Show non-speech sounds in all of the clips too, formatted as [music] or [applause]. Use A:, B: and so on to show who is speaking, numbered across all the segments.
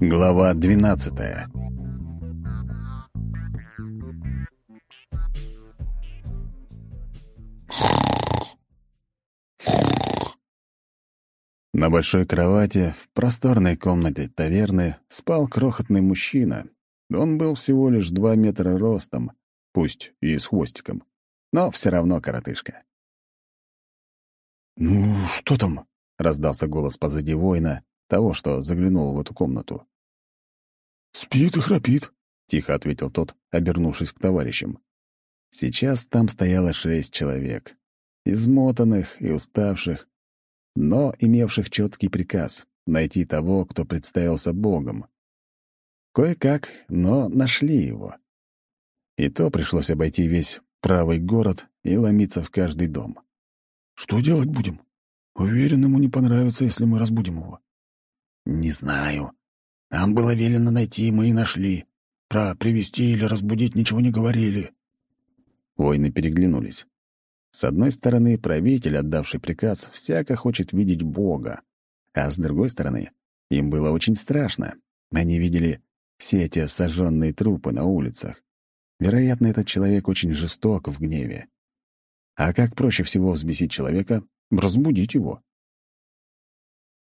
A: Глава двенадцатая На большой кровати в просторной комнате таверны спал крохотный мужчина. Он был всего лишь два метра ростом, пусть и с хвостиком, но все равно коротышка.
B: «Ну, что там?»
A: — раздался голос позади воина, того, что заглянул в эту комнату.
B: «Спит и храпит», —
A: тихо ответил тот, обернувшись к товарищам. Сейчас там стояло шесть человек, измотанных и уставших, но имевших четкий приказ — найти того, кто представился Богом. Кое-как, но нашли его. И то пришлось обойти весь правый город и ломиться в каждый дом.
B: «Что делать будем? Уверен, ему не понравится, если мы разбудим его».
C: «Не знаю. Нам было велено найти, мы и нашли. Про привести или разбудить ничего не говорили».
A: Воины переглянулись. С одной стороны, правитель, отдавший приказ, всяко хочет видеть Бога, а с другой стороны, им было очень страшно. Они видели все эти сожженные трупы на улицах. Вероятно, этот человек очень жесток в гневе. А как проще всего взбесить человека? Разбудить его.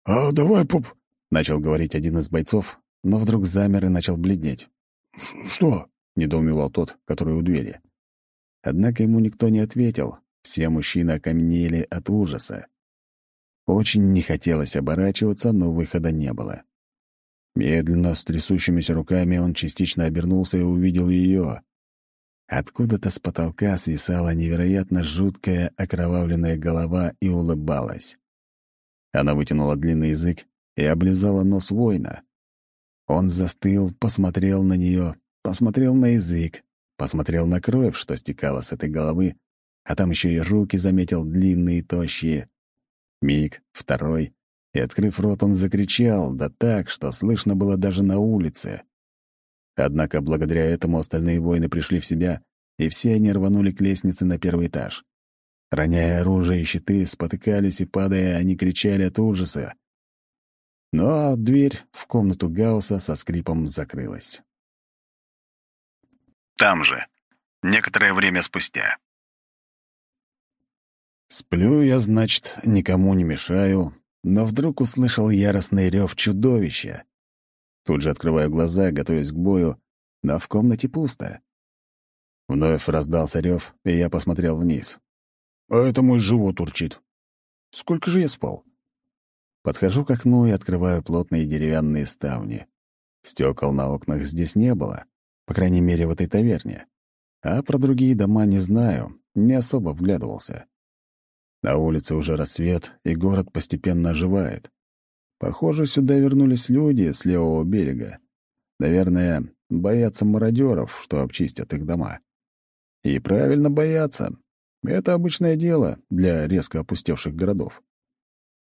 B: «А давай, поп...»
A: — начал говорить один из бойцов, но вдруг замер и начал бледнеть.
B: «Что?»
A: — недоумевал тот, который у двери. Однако ему никто не ответил, все мужчины окаменели от ужаса. Очень не хотелось оборачиваться, но выхода не было. Медленно, с трясущимися руками, он частично обернулся и увидел ее. Откуда-то с потолка свисала невероятно жуткая окровавленная голова и улыбалась. Она вытянула длинный язык и облизала нос воина. Он застыл, посмотрел на нее, посмотрел на язык, посмотрел на кровь, что стекала с этой головы, а там еще и руки заметил длинные и тощие. Миг, второй, и, открыв рот, он закричал, да так, что слышно было даже на улице. Однако благодаря этому остальные воины пришли в себя, и все они рванули к лестнице на первый этаж. Роняя оружие и щиты, спотыкались и, падая, они кричали от ужаса. Но дверь в комнату Гаусса со скрипом закрылась. Там же. Некоторое время спустя. Сплю я, значит, никому не мешаю, но вдруг услышал яростный рев чудовища. Тут же открываю глаза, готовясь к бою, но в комнате пусто. Вновь раздался рев, и я посмотрел вниз.
B: «А это мой живот урчит».
A: «Сколько же я спал?» Подхожу к окну и открываю плотные деревянные ставни. Стекол на окнах здесь не было, по крайней мере, в этой таверне. А про другие дома не знаю, не особо вглядывался. На улице уже рассвет, и город постепенно оживает. Похоже, сюда вернулись люди с левого берега. Наверное, боятся мародеров, что обчистят их дома. И правильно боятся. Это обычное дело для резко опустевших городов.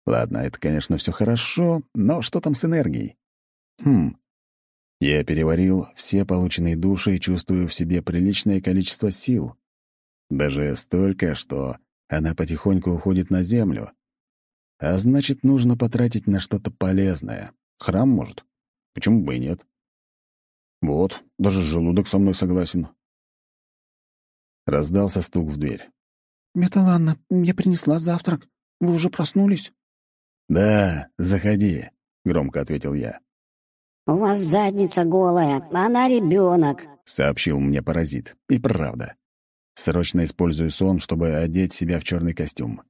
A: Ладно, это, конечно, все хорошо, но что там с энергией? Хм. Я переварил все полученные души и чувствую в себе приличное количество сил. Даже столько, что она потихоньку уходит на землю. А значит, нужно потратить на что-то полезное. Храм, может? Почему бы и нет? Вот, даже желудок со мной согласен. Раздался стук в дверь.
D: «Металанна, мне принесла завтрак. Вы уже проснулись?»
A: «Да, заходи», — громко ответил я.
E: «У вас задница голая, она ребенок», —
A: сообщил мне паразит. И правда. Срочно использую сон, чтобы одеть себя в черный костюм.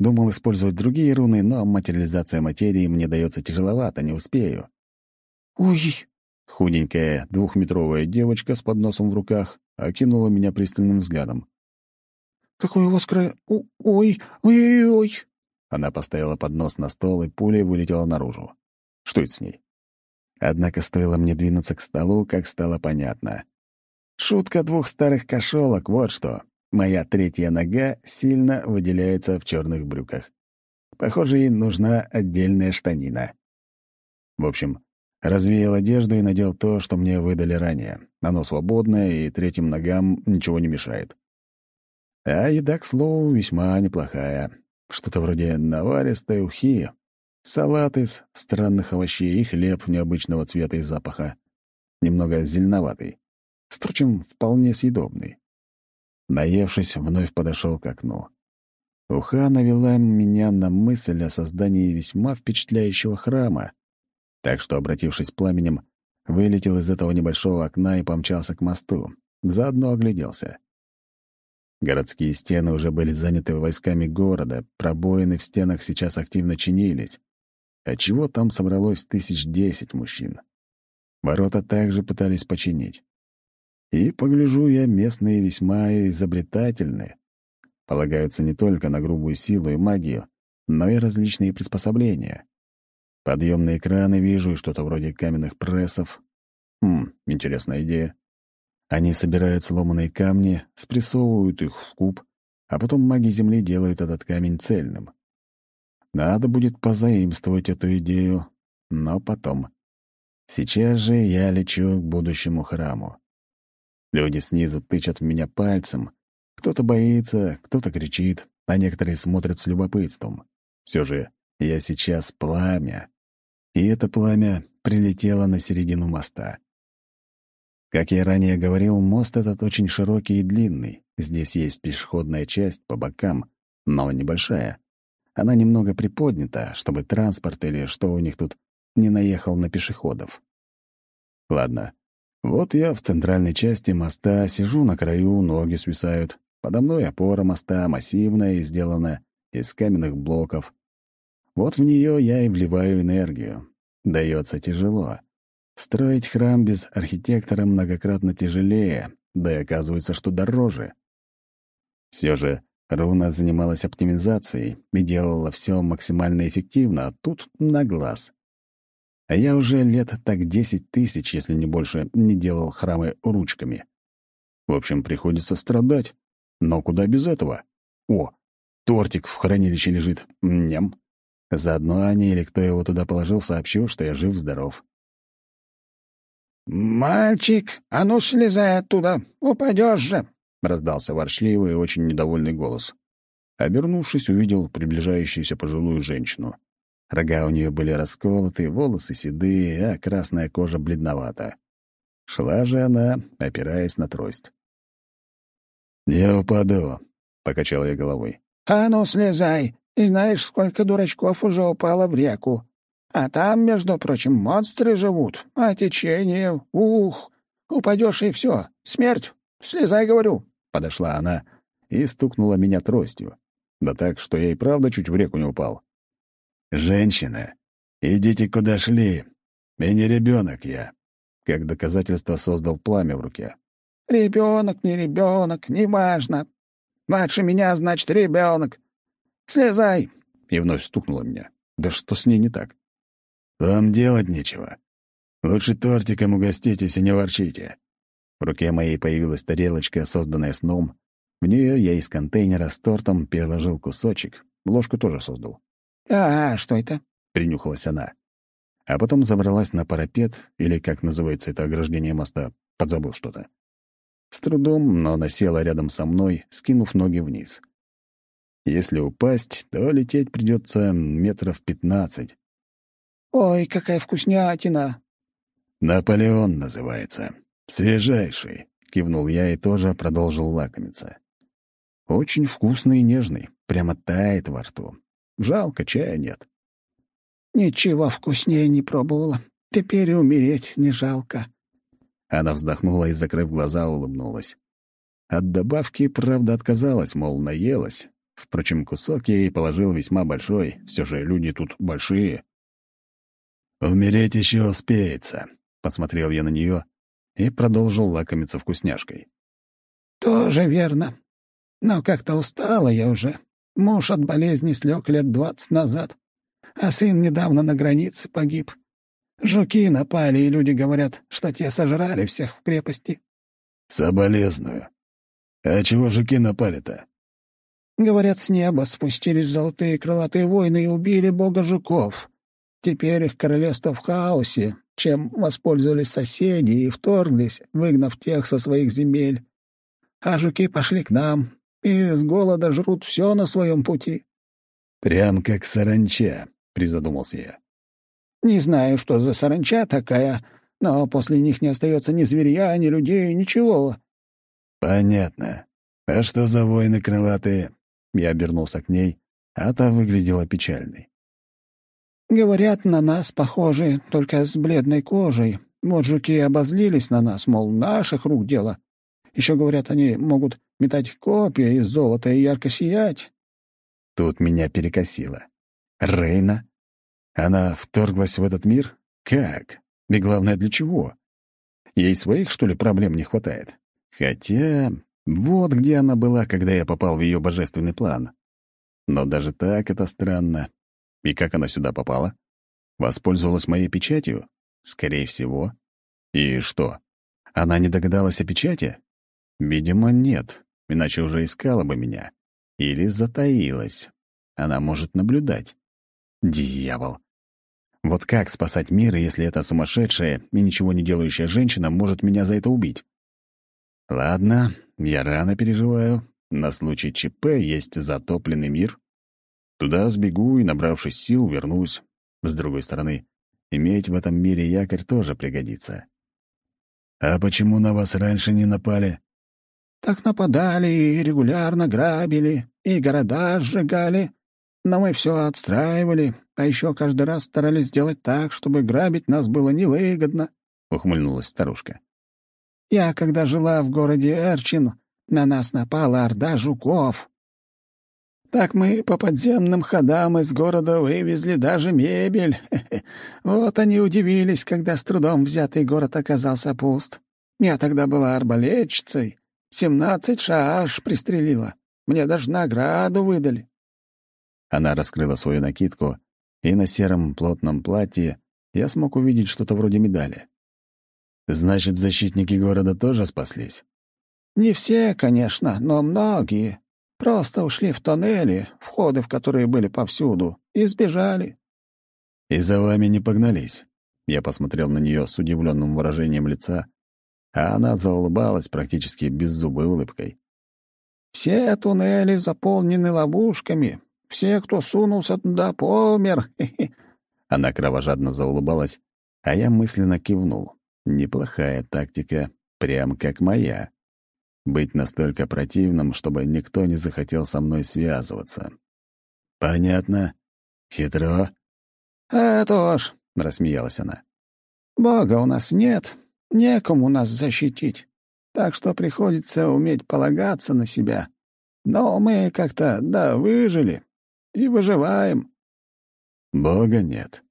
A: Думал использовать другие руны, но материализация материи мне дается тяжеловато, не успею.
D: «Ой!»
A: Худенькая двухметровая девочка с подносом в руках окинула меня пристальным взглядом.
D: «Какой у вас край... Ой! Ой-ой-ой!»
A: Она поставила поднос на стол, и пулей вылетела наружу. Что это с ней? Однако стоило мне двинуться к столу, как стало понятно. Шутка двух старых кошелок, вот что. Моя третья нога сильно выделяется в черных брюках. Похоже, ей нужна отдельная штанина. В общем, развеял одежду и надел то, что мне выдали ранее. Оно свободное, и третьим ногам ничего не мешает. А еда, к слову, весьма неплохая. Что-то вроде наваристой ухи. салат из странных овощей и хлеб необычного цвета и запаха. Немного зеленоватый. Впрочем, вполне съедобный. Наевшись, вновь подошел к окну. Уха навела меня на мысль о создании весьма впечатляющего храма, так что, обратившись пламенем, вылетел из этого небольшого окна и помчался к мосту. Заодно огляделся. Городские стены уже были заняты войсками города, пробоины в стенах сейчас активно чинились. Отчего там собралось тысяч десять мужчин. Ворота также пытались починить. И, погляжу я, местные весьма изобретательны. Полагаются не только на грубую силу и магию, но и различные приспособления. Подъемные краны вижу и что-то вроде каменных прессов. Хм, интересная идея. Они собирают сломанные камни, спрессовывают их в куб, а потом маги Земли делают этот камень цельным. Надо будет позаимствовать эту идею, но потом. Сейчас же я лечу к будущему храму. Люди снизу тычат в меня пальцем. Кто-то боится, кто-то кричит, а некоторые смотрят с любопытством. Все же я сейчас пламя, и это пламя прилетело на середину моста. Как я ранее говорил, мост этот очень широкий и длинный. Здесь есть пешеходная часть по бокам, но небольшая. Она немного приподнята, чтобы транспорт или что у них тут не наехал на пешеходов. Ладно. Вот я в центральной части моста сижу на краю, ноги свисают. Подо мной опора моста массивная и сделана из каменных блоков. Вот в нее я и вливаю энергию. Дается тяжело. Строить храм без архитектора многократно тяжелее, да и оказывается, что дороже. Все же Руна занималась оптимизацией и делала все максимально эффективно, а тут на глаз. А я уже лет так десять тысяч, если не больше, не делал храмы ручками. В общем, приходится страдать. Но куда без этого? О, тортик в хранилище лежит. Ням. Заодно Ане или кто его туда положил, сообщу, что я жив-здоров.
C: «Мальчик, а ну слезай оттуда, упадешь же!» — раздался ворчливый и очень недовольный голос.
A: Обернувшись, увидел приближающуюся пожилую женщину. Рога у нее были расколоты, волосы седые, а красная кожа бледновата. Шла же она, опираясь на трость. «Не упаду», — покачал я головой.
C: «А ну слезай! И знаешь, сколько дурачков уже упало в реку. А там, между прочим, монстры живут, а течение, ух, упадешь и все, смерть. Слезай, говорю.
A: Подошла она и стукнула меня тростью. Да так, что я и правда чуть в реку не упал. «Женщина, идите куда шли. И не ребенок я», — как доказательство создал пламя в руке.
C: «Ребенок, не ребенок, неважно. Младше меня, значит, ребенок. Слезай!»
A: И вновь стукнула меня. «Да что с ней не так?» «Вам делать нечего. Лучше тортиком угоститесь и не ворчите». В руке моей появилась тарелочка, созданная сном. В нее я из контейнера с тортом переложил кусочек. Ложку тоже создал.
C: «А, что это?»
A: — принюхалась она. А потом забралась на парапет, или, как называется это ограждение моста, подзабыл что-то. С трудом, но она села рядом со мной, скинув ноги вниз. Если упасть, то лететь придется метров пятнадцать.
C: «Ой, какая вкуснятина!»
A: «Наполеон называется. Свежайший», — кивнул я и тоже продолжил лакомиться. «Очень вкусный и нежный, прямо тает во рту. Жалко, чая нет».
C: «Ничего вкуснее не пробовала. Теперь и умереть не жалко».
A: Она вздохнула и, закрыв глаза, улыбнулась. От добавки, правда, отказалась, мол, наелась, Впрочем, кусок я ей положил весьма большой, все же люди тут большие. «Умереть еще успеется», — посмотрел я на нее и продолжил лакомиться вкусняшкой.
C: «Тоже верно. Но как-то устала я уже. Муж от болезни слег лет двадцать назад, а сын недавно на границе погиб. Жуки напали, и люди говорят, что те сожрали всех в крепости».
A: «Соболезную. А чего жуки напали-то?»
C: Говорят, с неба спустились золотые крылатые воины и убили бога жуков. Теперь их королевство в хаосе, чем воспользовались соседи и вторглись, выгнав тех со своих земель. А жуки пошли к нам и с голода жрут все на своем пути.
A: Прям как саранча, — призадумался я.
C: «Не знаю, что за саранча такая, но после них не остается ни зверья, ни людей, ничего».
A: «Понятно. А что за воины крылатые?» Я обернулся к ней, а та выглядела печальной.
C: «Говорят, на нас похожи, только с бледной кожей. Мужики обозлились на нас, мол, наших рук дело. Еще говорят, они могут метать копья из золота и ярко сиять».
A: Тут меня перекосило. Рейна? Она вторглась в этот мир? Как? И главное, для чего? Ей своих, что ли, проблем не хватает? Хотя вот где она была, когда я попал в ее божественный план. Но даже так это странно. И как она сюда попала? Воспользовалась моей печатью? Скорее всего. И что? Она не догадалась о печати? Видимо, нет, иначе уже искала бы меня. Или затаилась. Она может наблюдать. Дьявол. Вот как спасать мир, если эта сумасшедшая и ничего не делающая женщина может меня за это убить? Ладно, я рано переживаю. На случай ЧП есть затопленный мир. Туда сбегу и, набравшись сил, вернусь. С другой стороны, иметь в этом мире якорь тоже пригодится. «А почему на вас раньше не напали?»
C: «Так нападали и регулярно грабили, и города сжигали. Но мы все отстраивали, а еще каждый раз старались сделать так, чтобы грабить нас было невыгодно», — ухмыльнулась старушка. «Я, когда жила в городе Эрчин, на нас напала орда жуков. Так мы по подземным ходам из города вывезли даже мебель. [laughs] Вот они удивились, когда с трудом взятый город оказался пуст. Я тогда была арбалетчицей, семнадцать шаш пристрелила. Мне даже награду выдали.
A: Она раскрыла свою накидку, и на сером плотном платье я смог увидеть что-то вроде медали. Значит, защитники города тоже спаслись?
C: Не все, конечно, но многие. Просто ушли в тоннели, входы в которые были повсюду, и сбежали.
A: И за вами не погнались. Я посмотрел на нее с удивленным выражением лица, а она заулыбалась практически беззубой улыбкой.
C: «Все туннели заполнены ловушками, все, кто сунулся туда, помер.
A: Она кровожадно заулыбалась, а я мысленно кивнул. Неплохая тактика, прям как моя. Быть настолько противным, чтобы никто не захотел со мной связываться. Понятно. Хитро.
C: «Это уж», — рассмеялась она. «Бога у нас нет, некому нас защитить, так что приходится уметь полагаться на себя. Но мы как-то, да, выжили и выживаем».
A: «Бога нет».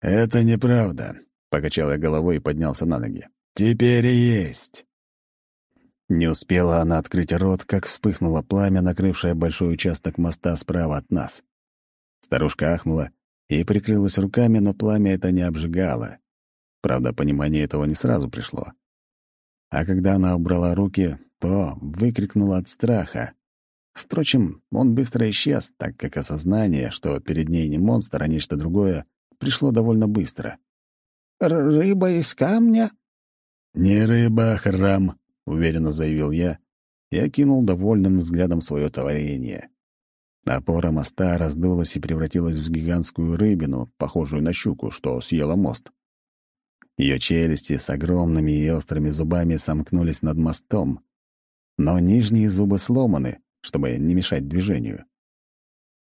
A: «Это неправда», — покачал я головой и поднялся на ноги. «Теперь есть». Не успела она открыть рот, как вспыхнуло пламя, накрывшее большой участок моста справа от нас. Старушка ахнула и прикрылась руками, но пламя это не обжигало. Правда, понимание этого не сразу пришло. А когда она убрала руки, то выкрикнула от страха. Впрочем, он быстро исчез, так как осознание, что перед ней не монстр, а нечто другое, пришло довольно быстро.
C: «Рыба из камня?»
A: «Не рыба, а храм», — уверенно заявил я и окинул довольным взглядом свое творение. Опора моста раздулась и превратилась в гигантскую рыбину, похожую на щуку, что съела мост. Ее челюсти с огромными и острыми зубами сомкнулись над мостом, но нижние зубы сломаны, чтобы не мешать движению.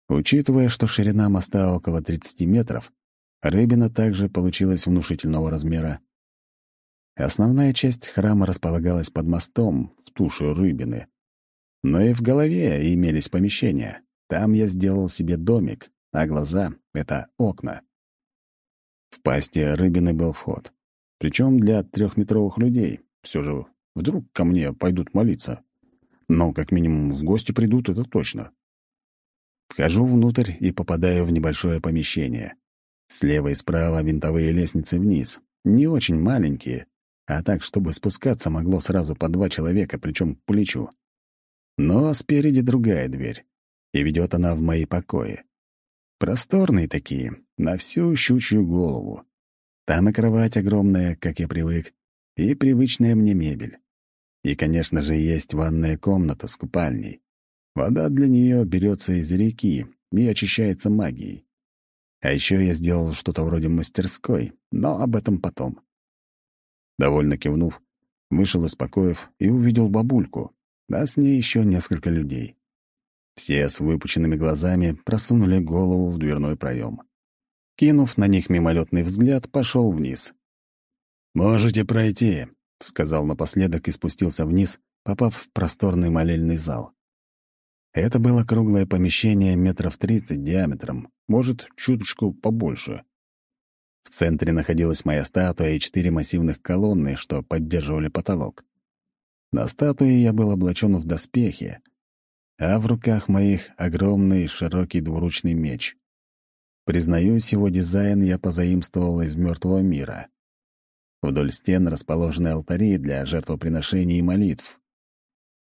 A: Учитывая, что ширина моста около 30 метров, рыбина также получилась внушительного размера. Основная часть храма располагалась под мостом, в туше рыбины. Но и в голове имелись помещения. Там я сделал себе домик, а глаза — это окна. В пасти рыбины был вход. Причем для трехметровых людей. Все же вдруг ко мне пойдут молиться. Но как минимум в гости придут, это точно. Вхожу внутрь и попадаю в небольшое помещение. Слева и справа винтовые лестницы вниз. Не очень маленькие, а так, чтобы спускаться могло сразу по два человека, причем к плечу. Но спереди другая дверь, и ведет она в мои покои. Просторные такие, на всю щучью голову. Там и кровать огромная, как я привык, и привычная мне мебель. И, конечно же, есть ванная комната с купальней. Вода для нее берется из реки и очищается магией. А еще я сделал что-то вроде мастерской, но об этом потом. Довольно кивнув, вышел из покоев и увидел бабульку, а с ней еще несколько людей. Все с выпученными глазами просунули голову в дверной проем. Кинув на них мимолетный взгляд, пошел вниз. «Можете пройти», — сказал напоследок и спустился вниз, попав в просторный молельный зал. Это было круглое помещение метров тридцать диаметром, может, чуточку побольше. В центре находилась моя статуя и четыре массивных колонны, что поддерживали потолок. На статуе я был облачен в доспехи, а в руках моих огромный широкий двуручный меч. Признаюсь, его дизайн я позаимствовал из мертвого мира. Вдоль стен расположены алтари для жертвоприношений и молитв.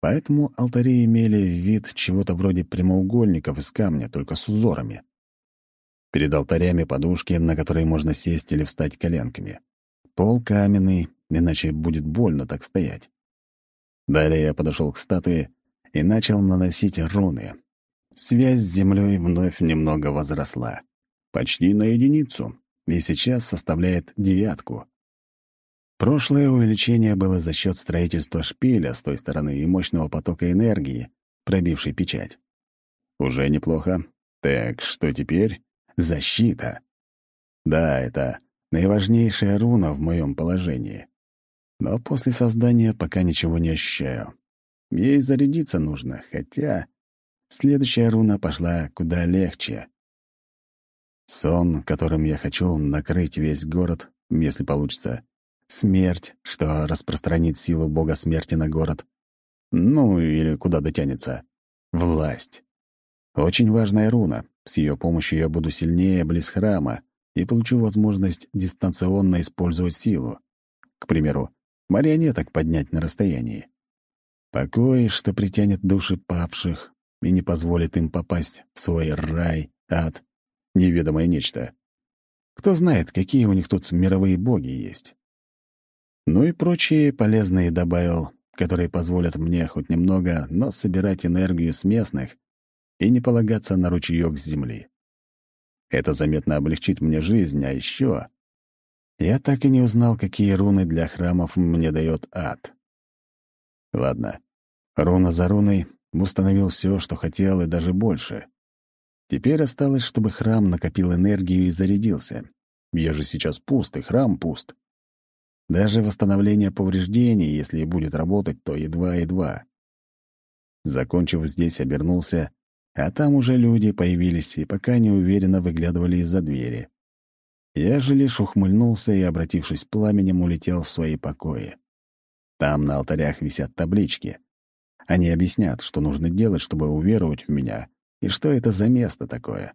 A: Поэтому алтари имели вид чего-то вроде прямоугольников из камня, только с узорами. Перед алтарями подушки, на которые можно сесть или встать коленками. Пол каменный, иначе будет больно так стоять. Далее я подошел к статуе и начал наносить руны. Связь с землей вновь немного возросла. Почти на единицу, и сейчас составляет девятку. Прошлое увеличение было за счет строительства шпиля с той стороны и мощного потока энергии, пробившей печать. Уже неплохо. Так, что теперь? Защита. Да, это наиважнейшая руна в моем положении. Но после создания пока ничего не ощущаю. Ей зарядиться нужно, хотя следующая руна пошла куда легче. Сон, которым я хочу накрыть весь город, если получится. Смерть, что распространит силу бога смерти на город. Ну, или куда дотянется. Власть. Очень важная руна. С ее помощью я буду сильнее близ храма и получу возможность дистанционно использовать силу. К примеру, марионеток поднять на расстоянии. Покой, что притянет души павших и не позволит им попасть в свой рай, ад, неведомое нечто. Кто знает, какие у них тут мировые боги есть. Ну и прочие полезные добавил, которые позволят мне хоть немного, но собирать энергию с местных и не полагаться на ручеёк с земли. Это заметно облегчит мне жизнь, а еще я так и не узнал, какие руны для храмов мне дает ад. Ладно, руна за руной установил все, что хотел, и даже больше. Теперь осталось, чтобы храм накопил энергию и зарядился. Я же сейчас пуст, и храм пуст. Даже восстановление повреждений, если и будет работать, то едва-едва. Закончив здесь, обернулся а там уже люди появились и пока неуверенно выглядывали из-за двери. Я же лишь ухмыльнулся и, обратившись пламенем, улетел в свои покои. Там на алтарях висят таблички. Они объяснят, что нужно делать, чтобы уверовать в меня, и что это за место такое.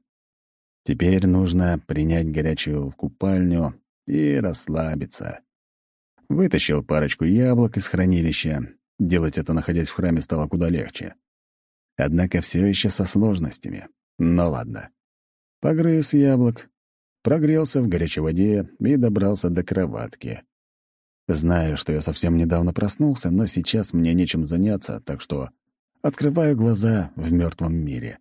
A: Теперь нужно принять горячую купальню и расслабиться. Вытащил парочку яблок из хранилища. Делать это, находясь в храме, стало куда легче. Однако все еще со сложностями. Но ладно. Погрыз яблок, прогрелся в горячей воде и добрался до кроватки. Знаю, что я совсем недавно проснулся, но сейчас мне нечем заняться, так что открываю глаза в мертвом мире.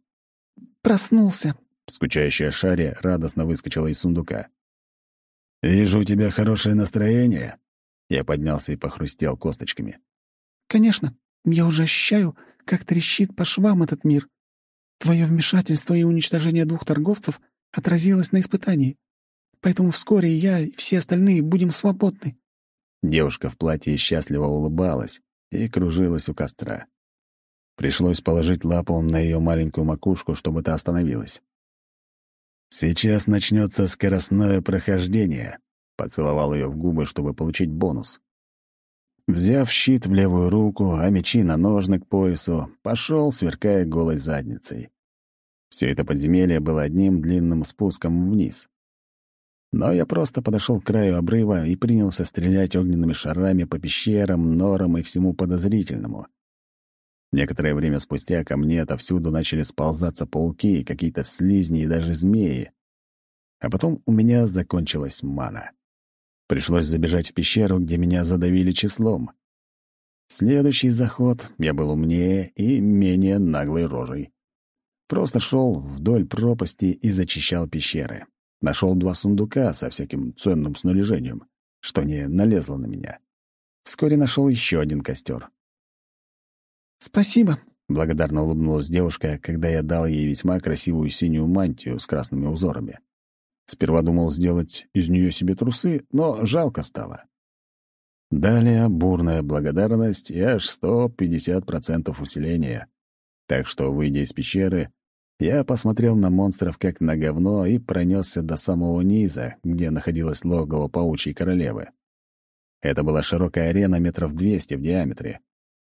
D: «Проснулся!»
A: — скучающая Шаря радостно выскочила из сундука. «Вижу у тебя хорошее настроение». Я поднялся и похрустел косточками.
D: «Конечно. Я уже ощущаю, как трещит по швам этот мир. Твое вмешательство и уничтожение двух торговцев отразилось на испытании. Поэтому вскоре я и все остальные будем свободны».
A: Девушка в платье счастливо улыбалась и кружилась у костра. Пришлось положить лапу на ее маленькую макушку, чтобы та остановилась. «Сейчас начнется скоростное прохождение», — поцеловал ее в губы, чтобы получить бонус. Взяв щит в левую руку, а мечи на ножны к поясу, пошел, сверкая голой задницей. Все это подземелье было одним длинным спуском вниз. Но я просто подошел к краю обрыва и принялся стрелять огненными шарами по пещерам, норам и всему подозрительному. Некоторое время спустя ко мне отовсюду начали сползаться пауки, какие-то слизни и даже змеи. А потом у меня закончилась мана. Пришлось забежать в пещеру, где меня задавили числом. Следующий заход я был умнее и менее наглой рожей. Просто шел вдоль пропасти и зачищал пещеры. Нашел два сундука со всяким ценным снаряжением, что не налезло на меня. Вскоре нашел еще один костер.
D: «Спасибо», —
A: благодарно улыбнулась девушка, когда я дал ей весьма красивую синюю мантию с красными узорами. Сперва думал сделать из нее себе трусы, но жалко стало. Далее бурная благодарность и аж 150% усиления. Так что, выйдя из пещеры, я посмотрел на монстров как на говно и пронесся до самого низа, где находилось логово паучьей королевы. Это была широкая арена метров 200 в диаметре.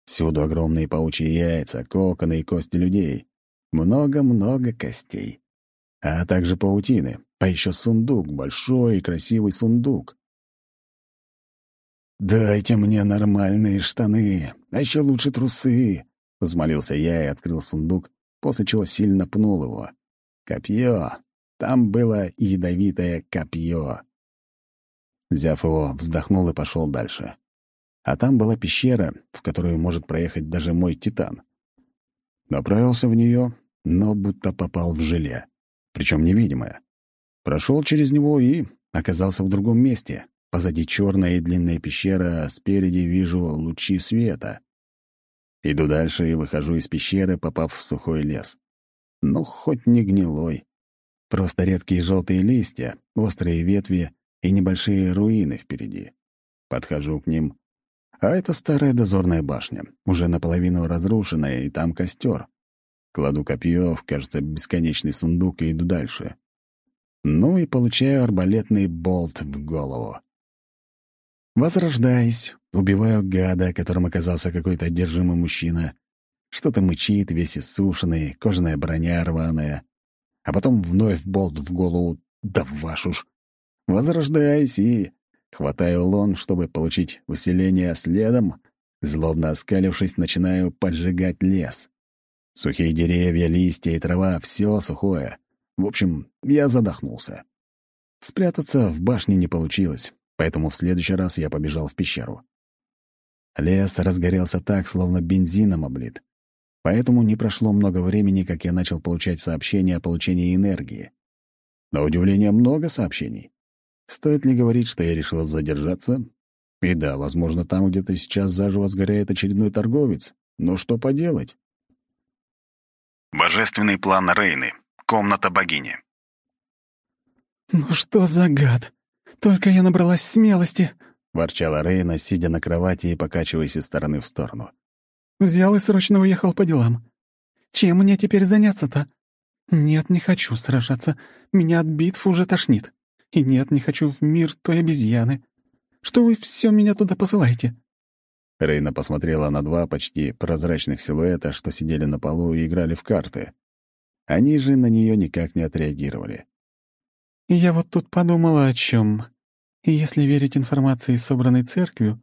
A: Всюду огромные паучьи яйца, коконы и кости людей. Много-много костей. А также паутины, а еще сундук, большой и красивый сундук. «Дайте мне нормальные штаны, а еще лучше трусы», — взмолился я и открыл сундук, после чего сильно пнул его. «Копье! Там было ядовитое копье!» Взяв его, вздохнул и пошел дальше. А там была пещера, в которую может проехать даже мой титан. Направился в нее, но будто попал в желе, причем невидимое. Прошел через него и оказался в другом месте, Позади черная и длинная пещера, а спереди вижу лучи света. Иду дальше и выхожу из пещеры, попав в сухой лес. Ну, хоть не гнилой. Просто редкие желтые листья, острые ветви и небольшие руины впереди. Подхожу к ним. А это старая дозорная башня, уже наполовину разрушенная, и там костер. Кладу копье в, кажется, бесконечный сундук и иду дальше. Ну и получаю арбалетный болт в голову. Возрождаюсь, убиваю гада, которым оказался какой-то одержимый мужчина. Что-то мычит, весь иссушенный, кожаная броня рваная. А потом вновь болт в голову. Да вашу ж! Возрождаюсь и... Хватаю лон, чтобы получить усиление следом. Злобно оскалившись, начинаю поджигать лес. Сухие деревья, листья и трава — все сухое. В общем, я задохнулся. Спрятаться в башне не получилось поэтому в следующий раз я побежал в пещеру. Лес разгорелся так, словно бензином облит. Поэтому не прошло много времени, как я начал получать сообщения о получении энергии. На удивление, много сообщений. Стоит ли говорить, что я решил задержаться? И да, возможно, там где-то сейчас заживо сгоряет очередной торговец. Но что поделать? Божественный план Рейны. Комната богини.
D: «Ну что за гад? «Только я набралась смелости», —
A: ворчала Рейна, сидя на кровати и покачиваясь из стороны в сторону.
D: «Взял и срочно уехал по делам. Чем мне теперь заняться-то? Нет, не хочу сражаться. Меня от битв уже тошнит. И нет, не хочу в мир той обезьяны. Что вы все меня туда посылаете?»
A: Рейна посмотрела на два почти прозрачных силуэта, что сидели на полу и играли в карты. Они же на нее никак не отреагировали.
D: «Я вот тут подумала о чем. Если верить информации, собранной церковью,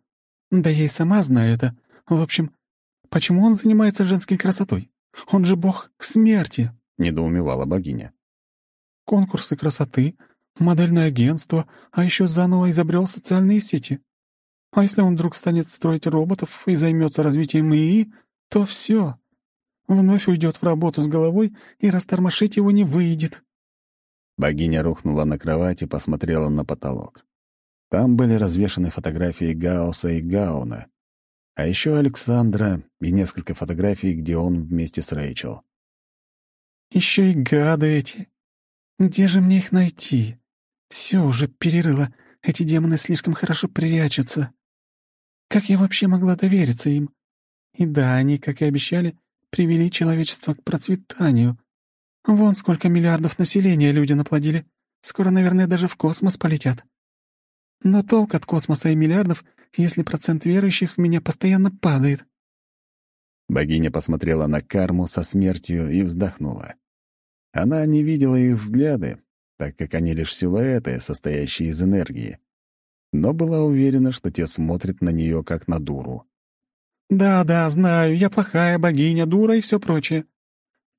D: да я и сама знаю это. В общем, почему он занимается женской красотой? Он же бог смерти!»
A: — недоумевала богиня.
D: «Конкурсы красоты, модельное агентство, а еще заново изобрел социальные сети. А если он вдруг станет строить роботов и займется развитием ИИ, то все. Вновь уйдет в работу с головой, и растормошить его не выйдет».
A: Богиня рухнула на кровать и посмотрела на потолок. Там были развешаны фотографии Гауса и Гауна, а еще Александра и несколько фотографий, где он вместе с Рэйчел.
D: Еще и гады эти. Где же мне их найти? Все уже перерыло. Эти демоны слишком хорошо прячутся. Как я вообще могла довериться им? И да, они, как и обещали, привели человечество к процветанию. Вон сколько миллиардов населения люди наплодили. Скоро, наверное, даже в космос полетят. Но толк от космоса и миллиардов, если процент верующих в меня постоянно падает.
A: Богиня посмотрела на карму со смертью и вздохнула. Она не видела их взгляды, так как они лишь силуэты, состоящие из энергии. Но была уверена, что те смотрят на нее как на дуру.
D: «Да-да, знаю, я плохая богиня, дура и все прочее.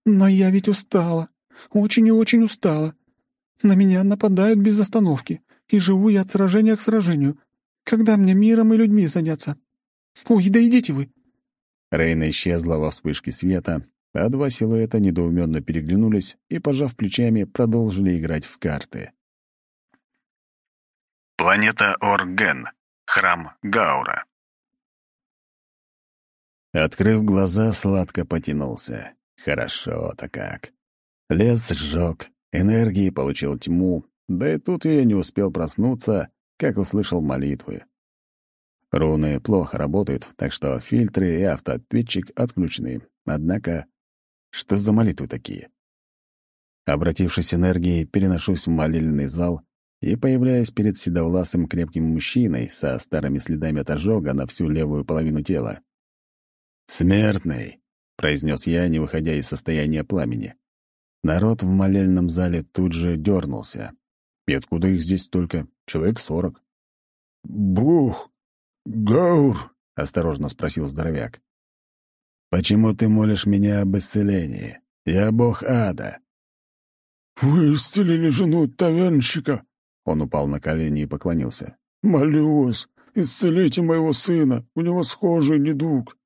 D: Но я ведь устала, очень и очень устала. На меня нападают без остановки и живу я от сражения к сражению. Когда мне миром и людьми заняться? Ой, да идите вы!»
A: Рейна исчезла во вспышке света, а два силуэта недоуменно переглянулись и, пожав плечами, продолжили играть в карты. Планета Орген. Храм Гаура. Открыв глаза, сладко потянулся. Хорошо-то как. Лес сжег, энергии получил тьму, да и тут я не успел проснуться, как услышал молитвы. Руны плохо работают, так что фильтры и автоответчик отключены. Однако, что за молитвы такие? Обратившись энергией, переношусь в молельный зал и появляюсь перед седовласым крепким мужчиной со старыми следами от ожога на всю левую половину тела. «Смертный», — произнес я, не выходя из состояния пламени. Народ в молельном зале тут же дернулся. И откуда их здесь столько? Человек сорок.
B: «Бух! Гаур!» — осторожно спросил здоровяк.
A: «Почему ты молишь меня об исцелении? Я бог ада».
B: «Вы исцелили жену тавернщика?» Он упал на колени и поклонился. «Молю вас, исцелите моего сына, у него схожий недуг».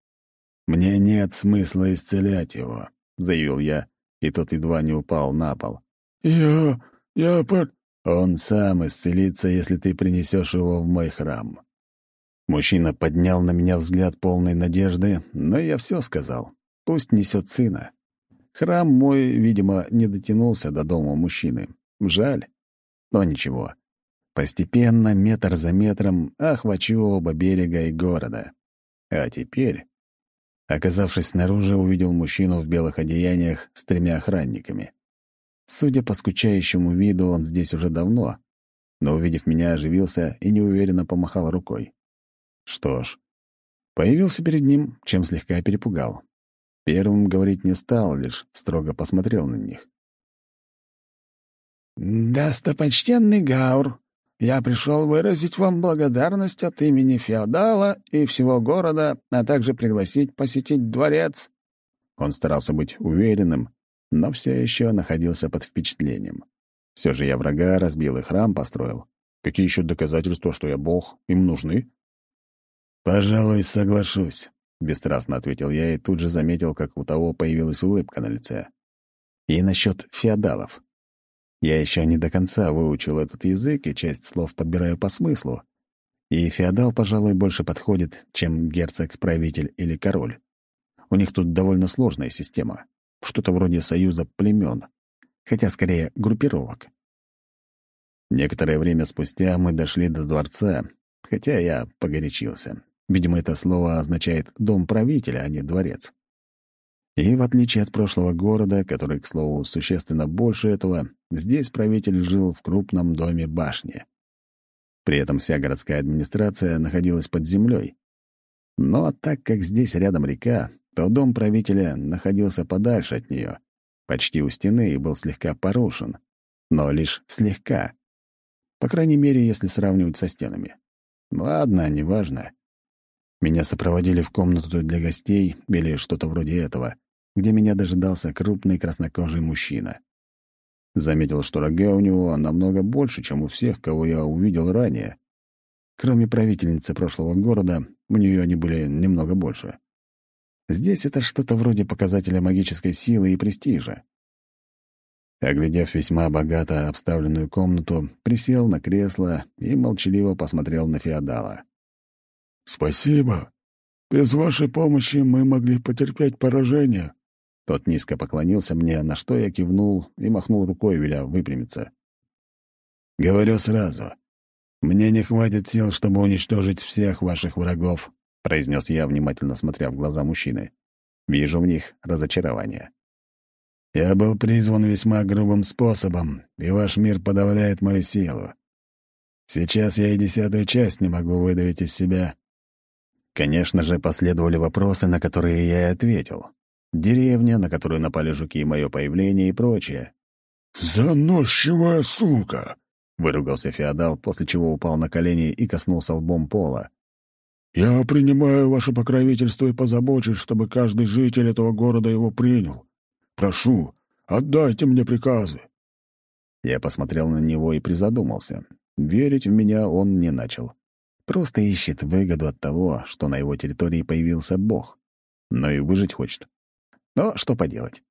A: «Мне нет смысла исцелять его», — заявил я, и тот едва не упал на пол.
B: «Я... я по...»
A: «Он сам исцелится, если ты принесешь его в мой храм». Мужчина поднял на меня взгляд полной надежды, но я все сказал. Пусть несет сына. Храм мой, видимо, не дотянулся до дома мужчины. Жаль. Но ничего. Постепенно, метр за метром, охвачу оба берега и города. А теперь Оказавшись снаружи, увидел мужчину в белых одеяниях с тремя охранниками. Судя по скучающему виду, он здесь уже давно, но, увидев меня, оживился и неуверенно помахал рукой. Что ж, появился перед ним, чем слегка перепугал. Первым говорить не стал, лишь строго посмотрел на них.
C: «Достопочтенный Гаур, я пришел выразить вам благодарность от имени феодала и всего города, а также пригласить посетить дворец».
A: Он старался быть уверенным, но все еще находился под впечатлением. Все же я врага разбил и храм построил. Какие еще доказательства, что я бог, им нужны? «Пожалуй, соглашусь», — бесстрастно ответил я и тут же заметил, как у того появилась улыбка на лице. И насчет феодалов. Я еще не до конца выучил этот язык и часть слов подбираю по смыслу. И феодал, пожалуй, больше подходит, чем герцог, правитель или король. У них тут довольно сложная система. Что-то вроде союза племен, хотя скорее группировок. Некоторое время спустя мы дошли до дворца, хотя я погорячился. Видимо, это слово означает «дом правителя», а не «дворец». И в отличие от прошлого города, который, к слову, существенно больше этого, здесь правитель жил в крупном доме башни. При этом вся городская администрация находилась под землей. Но так как здесь рядом река, то дом правителя находился подальше от нее, почти у стены и был слегка порушен. Но лишь слегка. По крайней мере, если сравнивать со стенами. Ладно, неважно. Меня сопроводили в комнату для гостей или что-то вроде этого, где меня дожидался крупный краснокожий мужчина. Заметил, что рога у него намного больше, чем у всех, кого я увидел ранее. Кроме правительницы прошлого города, у нее они были немного больше. Здесь это что-то вроде показателя магической силы и престижа. Оглядев весьма богато обставленную комнату, присел на кресло и молчаливо посмотрел на феодала.
B: «Спасибо. Без вашей помощи мы могли потерпеть поражение»,
A: тот низко поклонился мне, на что я кивнул и махнул рукой, веля выпрямиться. «Говорю сразу. Мне не хватит сил, чтобы уничтожить всех ваших врагов», — произнес я, внимательно смотря в глаза мужчины. Вижу в них разочарование. «Я был призван весьма грубым способом, и ваш мир подавляет мою силу. Сейчас я и десятую часть не могу выдавить из себя». Конечно же, последовали вопросы, на которые я и ответил деревня, на которую напали жуки, мое появление и прочее.
B: «Заносчивая сука!»
A: — выругался феодал, после чего упал на колени и коснулся лбом пола.
B: «Я принимаю ваше покровительство и позабочусь, чтобы каждый житель этого города его принял. Прошу, отдайте мне приказы».
A: Я посмотрел на него и призадумался. Верить в меня он не начал. Просто ищет выгоду от того, что на его территории появился бог. Но и выжить хочет. Но что поделать.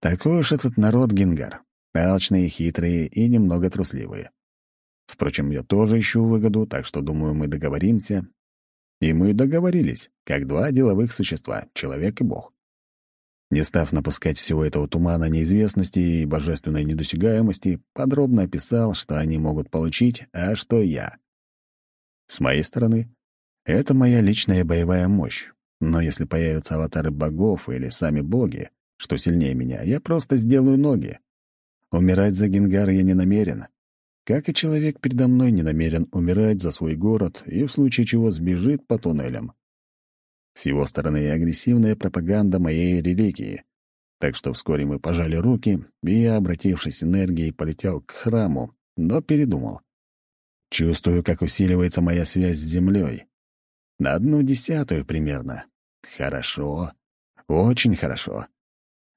A: Такой уж этот народ Гингар. Алчные, хитрые и немного трусливые. Впрочем, я тоже ищу выгоду, так что, думаю, мы договоримся. И мы договорились, как два деловых существа, человек и бог. Не став напускать всего этого тумана неизвестности и божественной недосягаемости, подробно описал, что они могут получить, а что я. С моей стороны, это моя личная боевая мощь. Но если появятся аватары богов или сами боги, что сильнее меня, я просто сделаю ноги. Умирать за Генгар я не намерен. Как и человек передо мной не намерен умирать за свой город и в случае чего сбежит по туннелям. С его стороны агрессивная пропаганда моей религии. Так что вскоре мы пожали руки, и я, обратившись энергией, полетел к храму, но передумал. Чувствую, как усиливается моя связь с землей. На одну десятую примерно. Хорошо. Очень хорошо.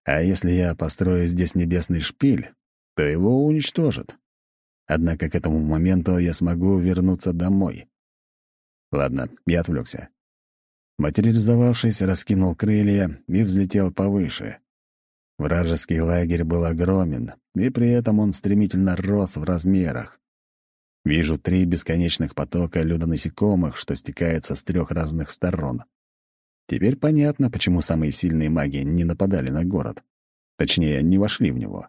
A: А если я построю здесь небесный шпиль, то его уничтожат. Однако к этому моменту я смогу вернуться домой. Ладно, я отвлекся. Материализовавшись, раскинул крылья и взлетел повыше. Вражеский лагерь был огромен, и при этом он стремительно рос в размерах. Вижу три бесконечных потока людонасекомых, что стекаются с трех разных сторон. Теперь понятно, почему самые сильные маги не нападали на город. Точнее, не вошли в него.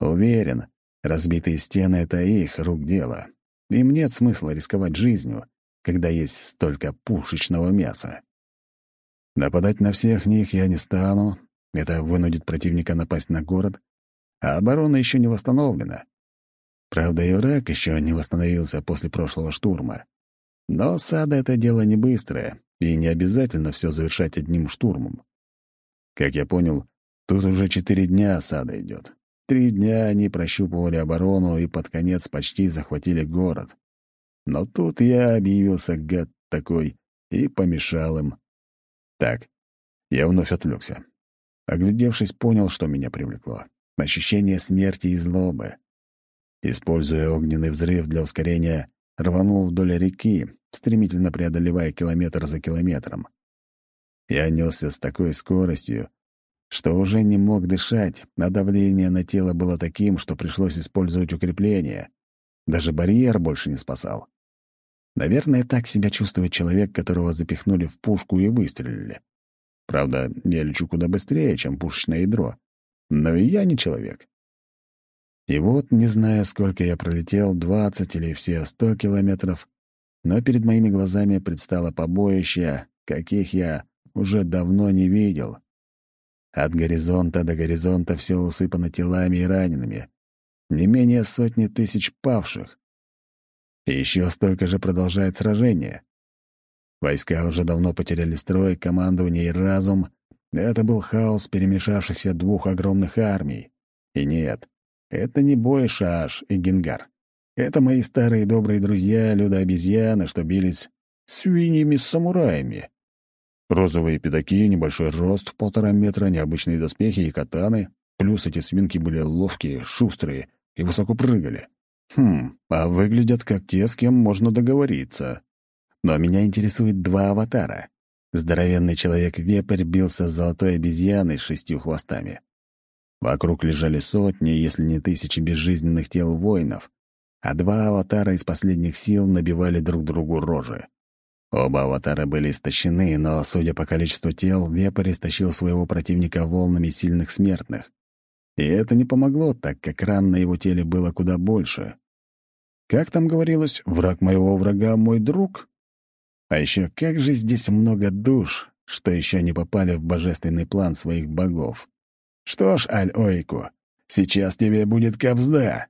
A: Уверен, разбитые стены — это их рук дело. Им нет смысла рисковать жизнью, когда есть столько пушечного мяса. Нападать на всех них я не стану, это вынудит противника напасть на город, а оборона еще не восстановлена. Правда, и враг еще не восстановился после прошлого штурма. Но сада — это дело не быстрое, и не обязательно все завершать одним штурмом. Как я понял, тут уже четыре дня осада идет. Три дня они прощупывали оборону и под конец почти захватили город. Но тут я объявился гад такой и помешал им. Так, я вновь отвлекся. Оглядевшись, понял, что меня привлекло. Ощущение смерти и злобы. Используя огненный взрыв для ускорения, рванул вдоль реки, стремительно преодолевая километр за километром. Я несся с такой скоростью, что уже не мог дышать, а давление на тело было таким, что пришлось использовать укрепление. Даже барьер больше не спасал. Наверное, так себя чувствует человек, которого запихнули в пушку и выстрелили. Правда, я лечу куда быстрее, чем пушечное ядро. Но и я не человек. И вот, не зная, сколько я пролетел, 20 или все 100 километров, но перед моими глазами предстало побоище, каких я уже давно не видел. От горизонта до горизонта все усыпано телами и ранеными. Не менее сотни тысяч павших. И еще столько же продолжает сражение. Войска уже давно потеряли строй, командование и разум. Это был хаос перемешавшихся двух огромных армий. И нет, это не бой Шаш и Генгар. Это мои старые добрые друзья, люди-обезьяны, что бились свиньями-самураями. Розовые педаки, небольшой рост в полтора метра, необычные доспехи и катаны. Плюс эти свинки были ловкие, шустрые и высоко прыгали. Хм, а выглядят как те, с кем можно договориться. Но меня интересует два аватара. Здоровенный человек-вепрь бился с золотой обезьяной с шестью хвостами. Вокруг лежали сотни, если не тысячи безжизненных тел воинов, а два аватара из последних сил набивали друг другу рожи. Оба аватара были истощены, но, судя по количеству тел, вепрь истощил своего противника волнами сильных смертных. И это не помогло, так как ран на его теле было куда больше. Как там говорилось, враг моего врага — мой друг? А еще как же здесь много душ, что еще не попали в божественный план своих богов. Что ж, Аль-Ойку, сейчас тебе будет кобзда.